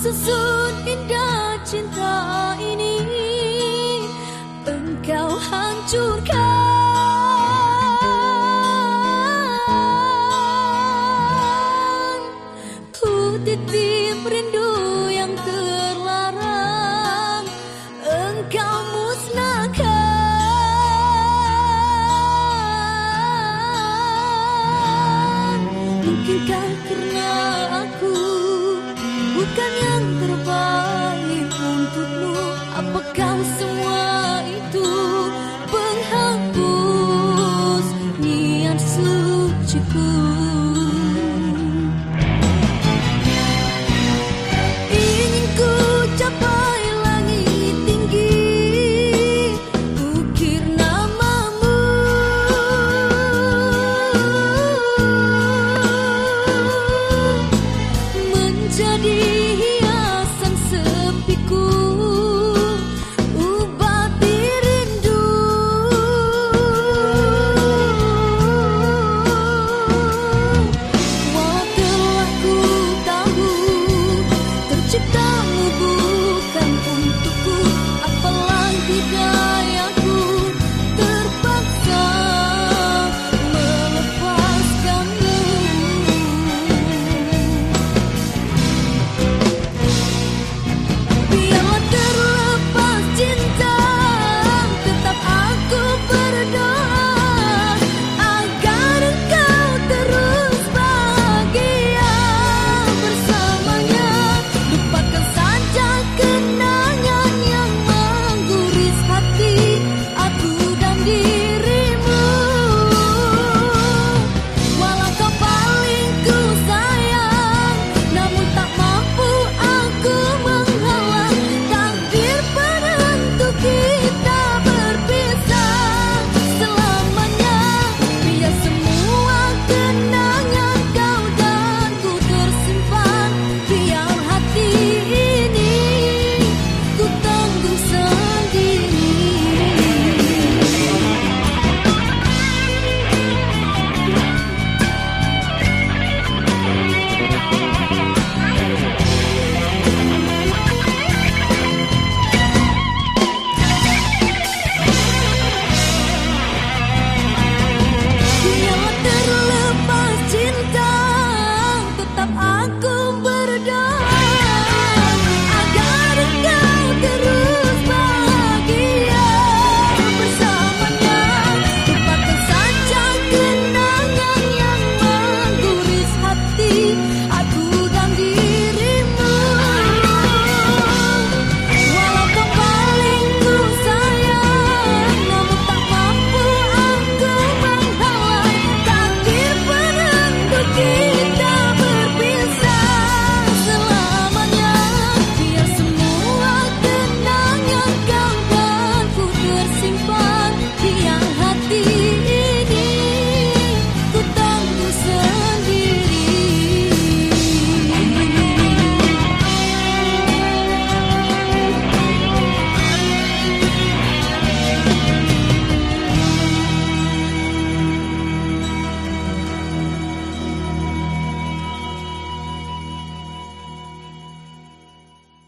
Susun indah cinta ini Engkau hancurkan Karena aku bukan yang terbaik untukmu. Apakah semua